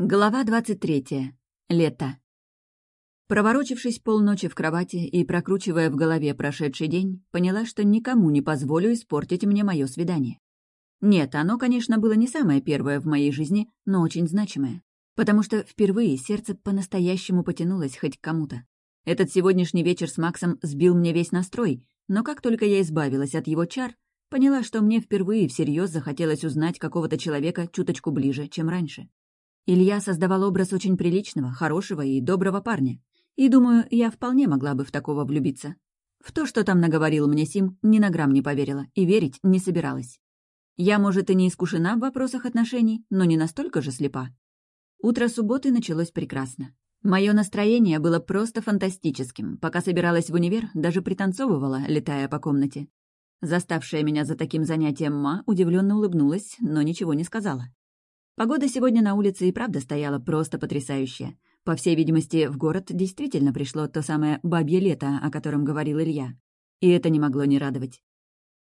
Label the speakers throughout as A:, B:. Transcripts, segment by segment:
A: Глава 23. Лето. Проворочившись полночи в кровати и прокручивая в голове прошедший день, поняла, что никому не позволю испортить мне мое свидание. Нет, оно, конечно, было не самое первое в моей жизни, но очень значимое. Потому что впервые сердце по-настоящему потянулось хоть к кому-то. Этот сегодняшний вечер с Максом сбил мне весь настрой, но как только я избавилась от его чар, поняла, что мне впервые всерьез захотелось узнать какого-то человека чуточку ближе, чем раньше. Илья создавал образ очень приличного, хорошего и доброго парня. И, думаю, я вполне могла бы в такого влюбиться. В то, что там наговорил мне Сим, ни на грамм не поверила и верить не собиралась. Я, может, и не искушена в вопросах отношений, но не настолько же слепа. Утро субботы началось прекрасно. Мое настроение было просто фантастическим. Пока собиралась в универ, даже пританцовывала, летая по комнате. Заставшая меня за таким занятием Ма удивленно улыбнулась, но ничего не сказала. Погода сегодня на улице и правда стояла просто потрясающая. По всей видимости, в город действительно пришло то самое «бабье лето», о котором говорил Илья. И это не могло не радовать.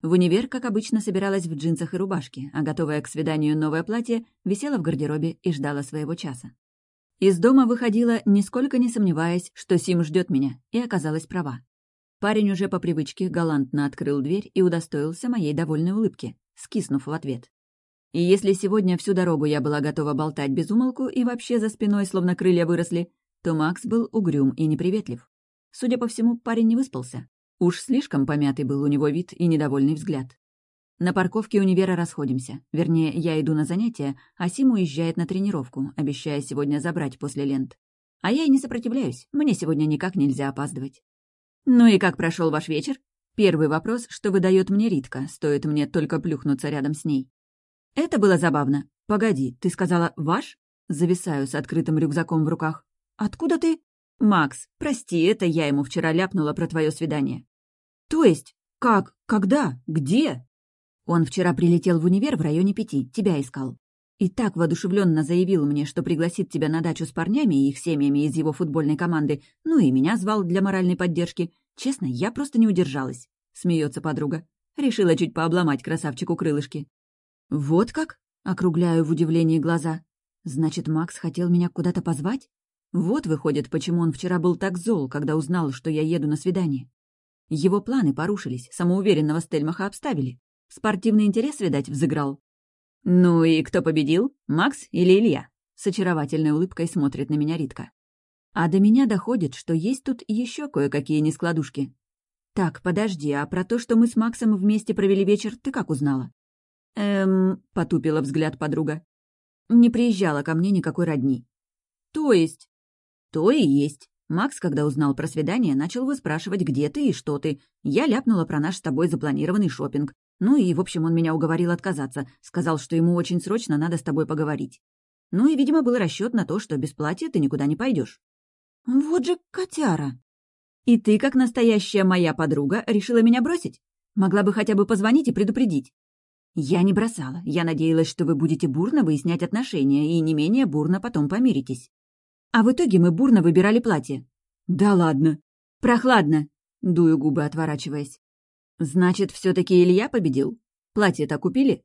A: В универ, как обычно, собиралась в джинсах и рубашке, а готовая к свиданию новое платье висела в гардеробе и ждала своего часа. Из дома выходила, нисколько не сомневаясь, что Сим ждет меня, и оказалась права. Парень уже по привычке галантно открыл дверь и удостоился моей довольной улыбки, скиснув в ответ. И если сегодня всю дорогу я была готова болтать без умолку и вообще за спиной словно крылья выросли, то Макс был угрюм и неприветлив. Судя по всему, парень не выспался. Уж слишком помятый был у него вид и недовольный взгляд. На парковке универа расходимся. Вернее, я иду на занятия, а Сим уезжает на тренировку, обещая сегодня забрать после лент. А я и не сопротивляюсь, мне сегодня никак нельзя опаздывать. «Ну и как прошел ваш вечер?» Первый вопрос, что выдает мне Ритка, стоит мне только плюхнуться рядом с ней. Это было забавно. Погоди, ты сказала «ваш»? Зависаю с открытым рюкзаком в руках. Откуда ты? Макс, прости, это я ему вчера ляпнула про твое свидание. То есть? Как? Когда? Где? Он вчера прилетел в универ в районе пяти, тебя искал. И так воодушевленно заявил мне, что пригласит тебя на дачу с парнями и их семьями из его футбольной команды, ну и меня звал для моральной поддержки. Честно, я просто не удержалась. Смеется подруга. Решила чуть пообломать красавчику крылышки. «Вот как?» — округляю в удивлении глаза. «Значит, Макс хотел меня куда-то позвать? Вот, выходит, почему он вчера был так зол, когда узнал, что я еду на свидание. Его планы порушились, самоуверенного Стельмаха обставили. Спортивный интерес, видать, взыграл. «Ну и кто победил? Макс или Илья?» С очаровательной улыбкой смотрит на меня Ритка. А до меня доходит, что есть тут еще кое-какие нескладушки. «Так, подожди, а про то, что мы с Максом вместе провели вечер, ты как узнала?» «Эм...» — потупила взгляд подруга. «Не приезжала ко мне никакой родни». «То есть?» «То и есть. Макс, когда узнал про свидание, начал выспрашивать, где ты и что ты. Я ляпнула про наш с тобой запланированный шопинг. Ну и, в общем, он меня уговорил отказаться. Сказал, что ему очень срочно надо с тобой поговорить. Ну и, видимо, был расчет на то, что без платья ты никуда не пойдешь. Вот же котяра. И ты, как настоящая моя подруга, решила меня бросить? Могла бы хотя бы позвонить и предупредить. «Я не бросала. Я надеялась, что вы будете бурно выяснять отношения и не менее бурно потом помиритесь. А в итоге мы бурно выбирали платье». «Да ладно». «Прохладно», — дую губы, отворачиваясь. «Значит, все таки Илья победил? Платье-то купили?»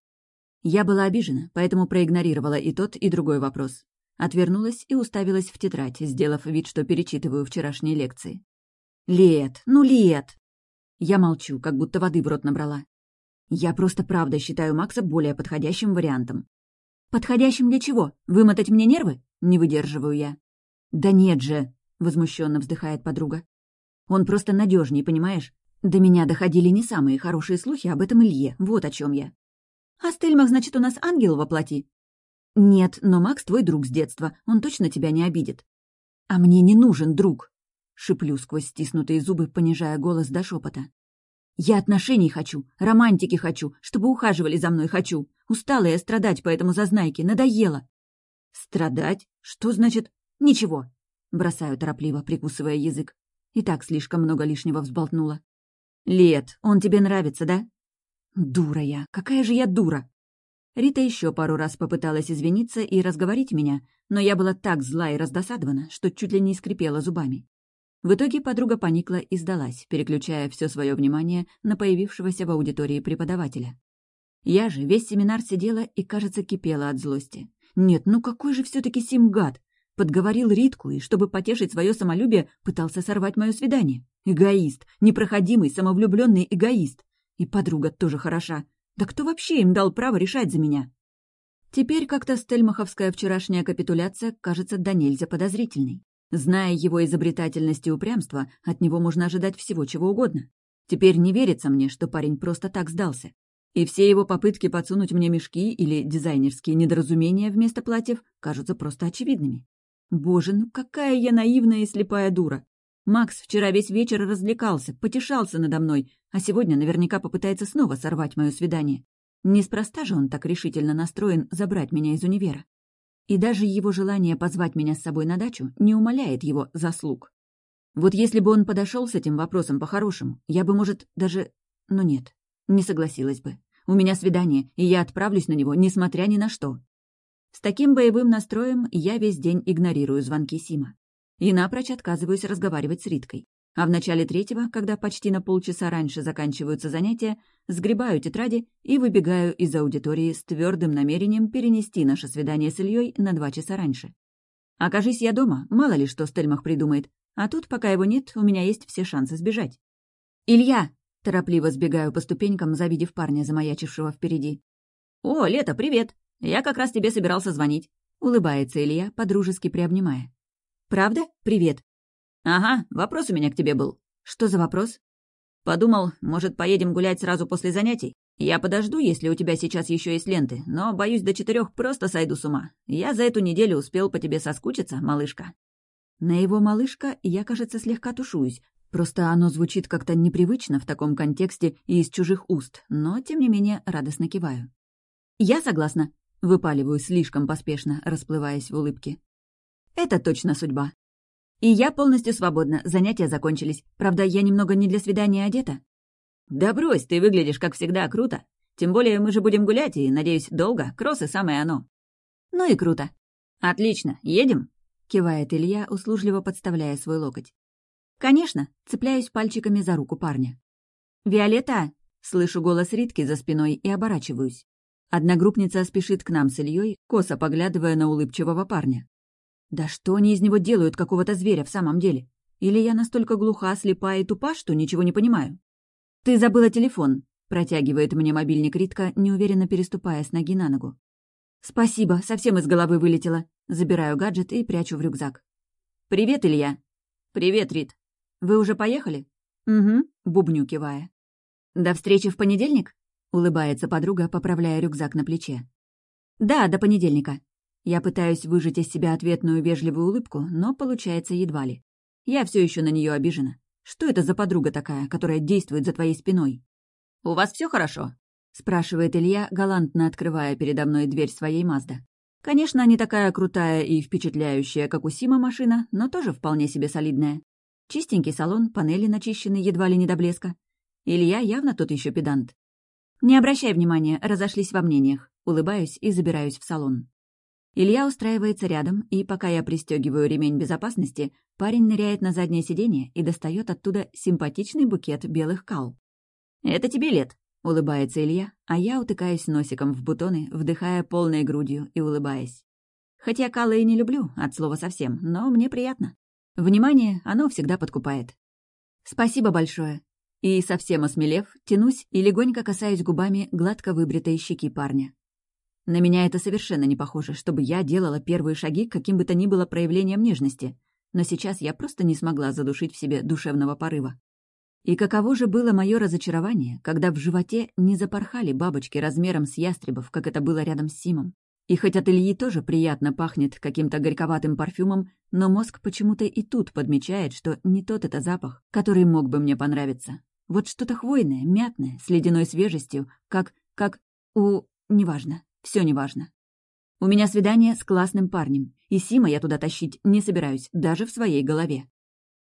A: Я была обижена, поэтому проигнорировала и тот, и другой вопрос. Отвернулась и уставилась в тетрадь, сделав вид, что перечитываю вчерашние лекции. «Лет, ну Лет!» Я молчу, как будто воды в рот набрала. Я просто правда считаю Макса более подходящим вариантом. Подходящим для чего? Вымотать мне нервы? Не выдерживаю я. Да нет же, возмущенно вздыхает подруга. Он просто надежней, понимаешь? До меня доходили не самые хорошие слухи об этом Илье, вот о чем я. А Стельмах, значит, у нас ангел воплоти? Нет, но Макс твой друг с детства, он точно тебя не обидит. А мне не нужен друг, шиплю сквозь стиснутые зубы, понижая голос до шепота. Я отношений хочу, романтики хочу, чтобы ухаживали за мной хочу. Устала я страдать по этому зазнайке, надоело. Страдать? Что значит? Ничего. Бросаю торопливо, прикусывая язык. И так слишком много лишнего взболтнула. Лет, он тебе нравится, да? Дура я, какая же я дура. Рита еще пару раз попыталась извиниться и разговорить меня, но я была так зла и раздосадована, что чуть ли не скрипела зубами. В итоге подруга поникла и сдалась, переключая все свое внимание на появившегося в аудитории преподавателя. Я же весь семинар сидела и, кажется, кипела от злости. Нет, ну какой же все таки Сим гад! Подговорил Ритку и, чтобы потешить свое самолюбие, пытался сорвать мое свидание. Эгоист, непроходимый, самовлюбленный эгоист. И подруга тоже хороша. Да кто вообще им дал право решать за меня? Теперь как-то стельмаховская вчерашняя капитуляция кажется до нельзя подозрительной. Зная его изобретательность и упрямство, от него можно ожидать всего чего угодно. Теперь не верится мне, что парень просто так сдался. И все его попытки подсунуть мне мешки или дизайнерские недоразумения вместо платьев кажутся просто очевидными. Боже, ну какая я наивная и слепая дура! Макс вчера весь вечер развлекался, потешался надо мной, а сегодня наверняка попытается снова сорвать мое свидание. Неспроста же он так решительно настроен забрать меня из универа. И даже его желание позвать меня с собой на дачу не умаляет его заслуг. Вот если бы он подошел с этим вопросом по-хорошему, я бы, может, даже... Ну нет, не согласилась бы. У меня свидание, и я отправлюсь на него, несмотря ни на что. С таким боевым настроем я весь день игнорирую звонки Сима. И напрочь отказываюсь разговаривать с Риткой. А в начале третьего, когда почти на полчаса раньше заканчиваются занятия, сгребаю тетради и выбегаю из аудитории с твердым намерением перенести наше свидание с Ильей на два часа раньше. Окажись я дома, мало ли что Стельмах придумает, а тут, пока его нет, у меня есть все шансы сбежать. «Илья!» — торопливо сбегаю по ступенькам, завидев парня, замаячившего впереди. «О, Лето, привет! Я как раз тебе собирался звонить», — улыбается Илья, подружески приобнимая. «Правда? Привет. «Ага, вопрос у меня к тебе был». «Что за вопрос?» «Подумал, может, поедем гулять сразу после занятий? Я подожду, если у тебя сейчас еще есть ленты, но, боюсь, до четырех просто сойду с ума. Я за эту неделю успел по тебе соскучиться, малышка». На его «малышка» я, кажется, слегка тушуюсь. Просто оно звучит как-то непривычно в таком контексте и из чужих уст, но, тем не менее, радостно киваю. «Я согласна», — выпаливаю слишком поспешно, расплываясь в улыбке. «Это точно судьба. И я полностью свободна, занятия закончились. Правда, я немного не для свидания одета. Да брось, ты выглядишь, как всегда, круто. Тем более мы же будем гулять, и, надеюсь, долго. Кроссы самое оно. Ну и круто. Отлично, едем? Кивает Илья, услужливо подставляя свой локоть. Конечно, цепляюсь пальчиками за руку парня. «Виолетта!» — слышу голос Ритки за спиной и оборачиваюсь. Одногруппница спешит к нам с Ильей, косо поглядывая на улыбчивого парня. Да что они из него делают, какого-то зверя, в самом деле? Или я настолько глуха, слепая и тупа, что ничего не понимаю? «Ты забыла телефон», — протягивает мне мобильник Ритка, неуверенно переступая с ноги на ногу. «Спасибо, совсем из головы вылетело». Забираю гаджет и прячу в рюкзак. «Привет, Илья». «Привет, Рит. Вы уже поехали?» «Угу», — бубню кивая. «До встречи в понедельник?» — улыбается подруга, поправляя рюкзак на плече. «Да, до понедельника», я пытаюсь выжать из себя ответную вежливую улыбку, но получается едва ли. Я все еще на нее обижена. Что это за подруга такая, которая действует за твоей спиной? «У вас все хорошо?» — спрашивает Илья, галантно открывая передо мной дверь своей Мазда. Конечно, не такая крутая и впечатляющая, как у Сима машина, но тоже вполне себе солидная. Чистенький салон, панели начищены едва ли не до блеска. Илья явно тот еще педант. «Не обращай внимания, разошлись во мнениях». Улыбаюсь и забираюсь в салон. Илья устраивается рядом, и пока я пристегиваю ремень безопасности, парень ныряет на заднее сиденье и достает оттуда симпатичный букет белых кал. «Это тебе лет», — улыбается Илья, а я утыкаюсь носиком в бутоны, вдыхая полной грудью и улыбаясь. Хотя калы и не люблю, от слова совсем, но мне приятно. Внимание, оно всегда подкупает. «Спасибо большое», и, совсем осмелев, тянусь и легонько касаюсь губами гладко выбритой щеки парня. На меня это совершенно не похоже, чтобы я делала первые шаги каким бы то ни было проявлением нежности. Но сейчас я просто не смогла задушить в себе душевного порыва. И каково же было мое разочарование, когда в животе не запорхали бабочки размером с ястребов, как это было рядом с Симом. И хоть от Ильи тоже приятно пахнет каким-то горьковатым парфюмом, но мозг почему-то и тут подмечает, что не тот это запах, который мог бы мне понравиться. Вот что-то хвойное, мятное, с ледяной свежестью, как... как... у... неважно. Все неважно. У меня свидание с классным парнем, и Сима я туда тащить не собираюсь, даже в своей голове.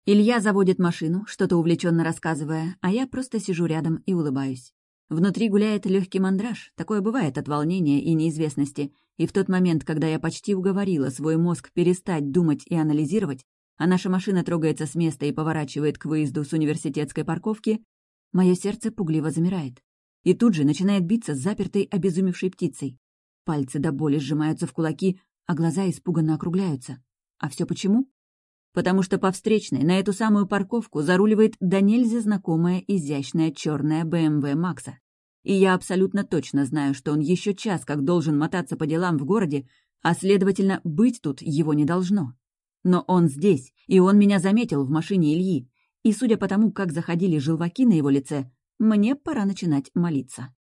A: Илья заводит машину, что-то увлеченно рассказывая, а я просто сижу рядом и улыбаюсь. Внутри гуляет легкий мандраж, такое бывает от волнения и неизвестности, и в тот момент, когда я почти уговорила свой мозг перестать думать и анализировать, а наша машина трогается с места и поворачивает к выезду с университетской парковки, мое сердце пугливо замирает. И тут же начинает биться с запертой обезумевшей птицей. Пальцы до боли сжимаются в кулаки, а глаза испуганно округляются. А все почему? Потому что по встречной на эту самую парковку заруливает до нельзя знакомая изящная черная БМВ Макса. И я абсолютно точно знаю, что он еще час как должен мотаться по делам в городе, а, следовательно, быть тут его не должно. Но он здесь, и он меня заметил в машине Ильи. И судя по тому, как заходили желваки на его лице, мне пора начинать молиться.